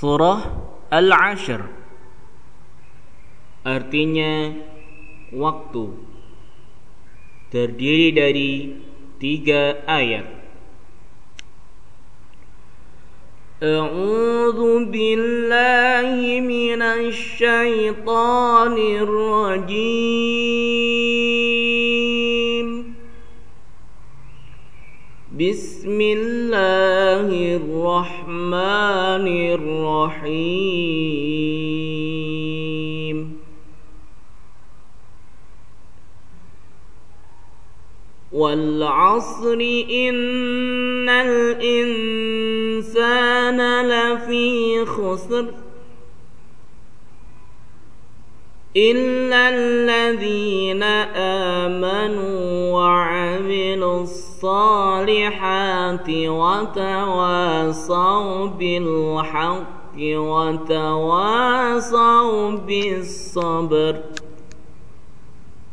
Surah Al-Ashr Artinya waktu Terdiri dari tiga ayat أعوذ بالله من الشيطان الرجيم بسم الله الرحمن الرحيم. والعصر إن الإنسان لفي خسر إلا الذين آمنوا وعملوا الصالحات وتواصوا بالحق وتواصوا بالصبر.